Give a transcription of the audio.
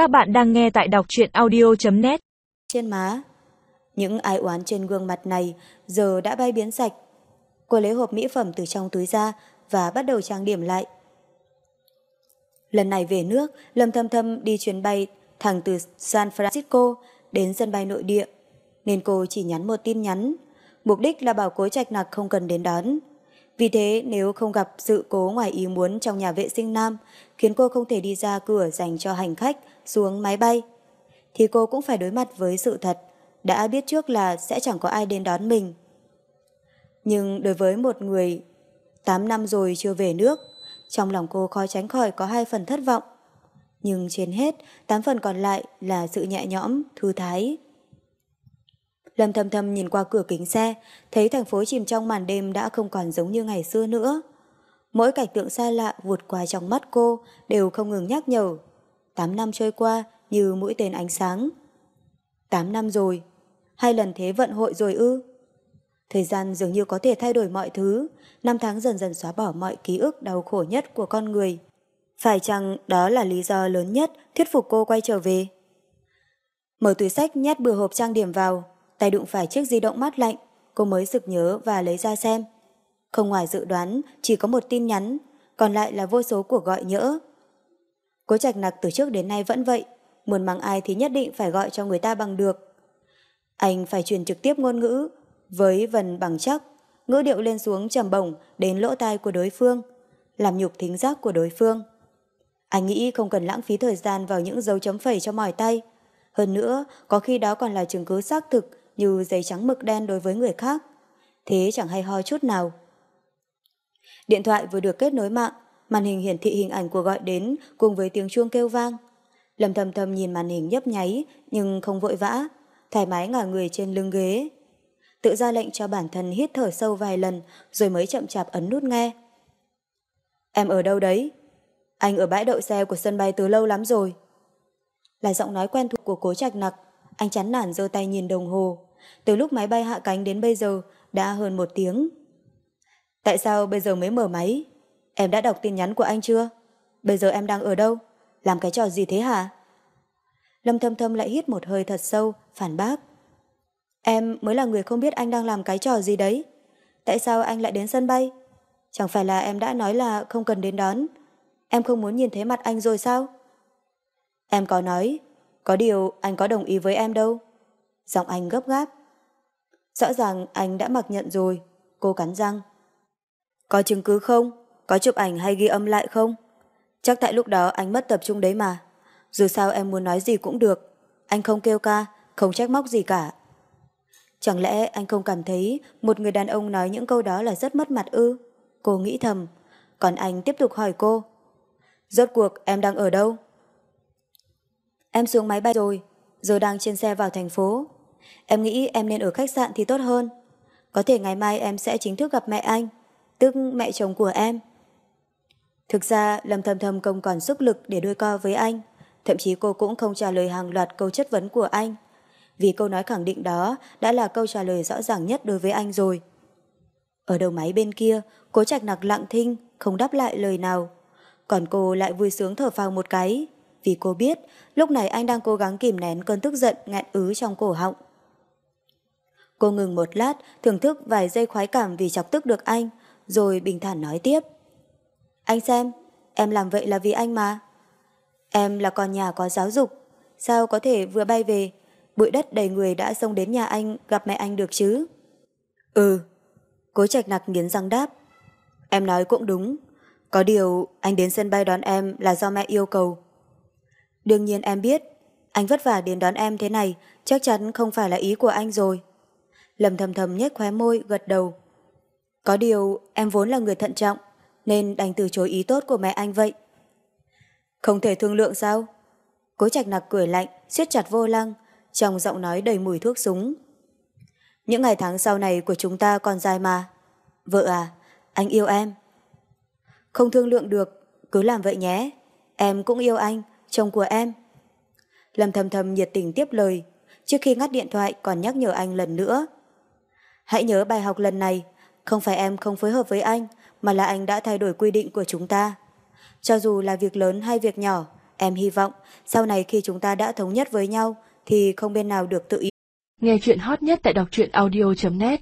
Các bạn đang nghe tại đọc truyện audio.net Trên má Những ai oán trên gương mặt này giờ đã bay biến sạch. Cô lấy hộp mỹ phẩm từ trong túi ra và bắt đầu trang điểm lại. Lần này về nước, Lâm Thâm Thâm đi chuyến bay thẳng từ San Francisco đến sân bay nội địa, nên cô chỉ nhắn một tin nhắn. Mục đích là bảo cố trạch nặc không cần đến đón. Vì thế nếu không gặp sự cố ngoài ý muốn trong nhà vệ sinh nam khiến cô không thể đi ra cửa dành cho hành khách xuống máy bay, thì cô cũng phải đối mặt với sự thật đã biết trước là sẽ chẳng có ai đến đón mình. Nhưng đối với một người 8 năm rồi chưa về nước, trong lòng cô khó tránh khỏi có hai phần thất vọng. Nhưng trên hết, 8 phần còn lại là sự nhẹ nhõm, thư thái. Lâm thầm thầm nhìn qua cửa kính xe, thấy thành phố chìm trong màn đêm đã không còn giống như ngày xưa nữa. Mỗi cảnh tượng xa lạ vụt qua trong mắt cô đều không ngừng nhắc nhở. Tám năm trôi qua như mũi tên ánh sáng. Tám năm rồi, hai lần thế vận hội rồi ư. Thời gian dường như có thể thay đổi mọi thứ, năm tháng dần dần xóa bỏ mọi ký ức đau khổ nhất của con người. Phải chăng đó là lý do lớn nhất thuyết phục cô quay trở về? Mở túi sách nhét bừa hộp trang điểm vào, tay đụng phải chiếc di động mát lạnh, cô mới sực nhớ và lấy ra xem. Không ngoài dự đoán, chỉ có một tin nhắn, còn lại là vô số cuộc gọi nhỡ. Cố trạch nặc từ trước đến nay vẫn vậy, muốn mắng ai thì nhất định phải gọi cho người ta bằng được. Anh phải truyền trực tiếp ngôn ngữ, với vần bằng chắc, ngữ điệu lên xuống trầm bổng đến lỗ tai của đối phương, làm nhục thính giác của đối phương. Anh nghĩ không cần lãng phí thời gian vào những dấu chấm phẩy cho mỏi tay. Hơn nữa, có khi đó còn là chứng cứ xác thực như giấy trắng mực đen đối với người khác. Thế chẳng hay ho chút nào. Điện thoại vừa được kết nối mạng, màn hình hiển thị hình ảnh của gọi đến cùng với tiếng chuông kêu vang. Lâm thầm thầm nhìn màn hình nhấp nháy nhưng không vội vã, thoải mái ngả người trên lưng ghế. Tự ra lệnh cho bản thân hít thở sâu vài lần rồi mới chậm chạp ấn nút nghe. Em ở đâu đấy? Anh ở bãi đậu xe của sân bay từ lâu lắm rồi. Là giọng nói quen thuộc của cố trạch nặc, anh chán nản giơ tay nhìn đồng hồ. Từ lúc máy bay hạ cánh đến bây giờ đã hơn một tiếng. Tại sao bây giờ mới mở máy? Em đã đọc tin nhắn của anh chưa? Bây giờ em đang ở đâu? Làm cái trò gì thế hả? Lâm thâm thâm lại hít một hơi thật sâu, phản bác. Em mới là người không biết anh đang làm cái trò gì đấy. Tại sao anh lại đến sân bay? Chẳng phải là em đã nói là không cần đến đón. Em không muốn nhìn thấy mặt anh rồi sao? Em có nói, có điều anh có đồng ý với em đâu. Giọng anh gấp gáp. Rõ ràng anh đã mặc nhận rồi, cô cắn răng. Có chứng cứ không? Có chụp ảnh hay ghi âm lại không? Chắc tại lúc đó anh mất tập trung đấy mà. Dù sao em muốn nói gì cũng được. Anh không kêu ca, không trách móc gì cả. Chẳng lẽ anh không cảm thấy một người đàn ông nói những câu đó là rất mất mặt ư? Cô nghĩ thầm. Còn anh tiếp tục hỏi cô. Rốt cuộc em đang ở đâu? Em xuống máy bay rồi, giờ đang trên xe vào thành phố. Em nghĩ em nên ở khách sạn thì tốt hơn. Có thể ngày mai em sẽ chính thức gặp mẹ anh, tức mẹ chồng của em. Thực ra Lâm Thầm Thầm không còn sức lực để đôi co với anh, thậm chí cô cũng không trả lời hàng loạt câu chất vấn của anh. Vì câu nói khẳng định đó đã là câu trả lời rõ ràng nhất đối với anh rồi. Ở đầu máy bên kia, cố trạch nặc lặng thinh, không đáp lại lời nào. Còn cô lại vui sướng thở phào một cái, vì cô biết lúc này anh đang cố gắng kìm nén cơn tức giận ngạn ứ trong cổ họng. Cô ngừng một lát, thưởng thức vài giây khoái cảm vì chọc tức được anh, rồi bình thản nói tiếp. Anh xem, em làm vậy là vì anh mà. Em là con nhà có giáo dục, sao có thể vừa bay về, bụi đất đầy người đã xông đến nhà anh gặp mẹ anh được chứ? Ừ, cố trạch nặc nghiến răng đáp. Em nói cũng đúng, có điều anh đến sân bay đón em là do mẹ yêu cầu. Đương nhiên em biết, anh vất vả đến đón em thế này chắc chắn không phải là ý của anh rồi. Lầm thầm thầm nhếch khóe môi, gật đầu. Có điều em vốn là người thận trọng, nên đành từ chối ý tốt của mẹ anh vậy. Không thể thương lượng sao? Cố trạch nặc cười lạnh, siết chặt vô lăng, trong giọng nói đầy mùi thuốc súng. Những ngày tháng sau này của chúng ta còn dài mà. Vợ à, anh yêu em. Không thương lượng được, cứ làm vậy nhé. Em cũng yêu anh, chồng của em. Lâm thầm thầm nhiệt tình tiếp lời, trước khi ngắt điện thoại còn nhắc nhở anh lần nữa. Hãy nhớ bài học lần này, không phải em không phối hợp với anh, mà là anh đã thay đổi quy định của chúng ta. Cho dù là việc lớn hay việc nhỏ, Em hy vọng sau này khi chúng ta đã thống nhất với nhau thì không bên nào được tự ý. Nghe chuyện hot nhất tại đọc truyện audio.net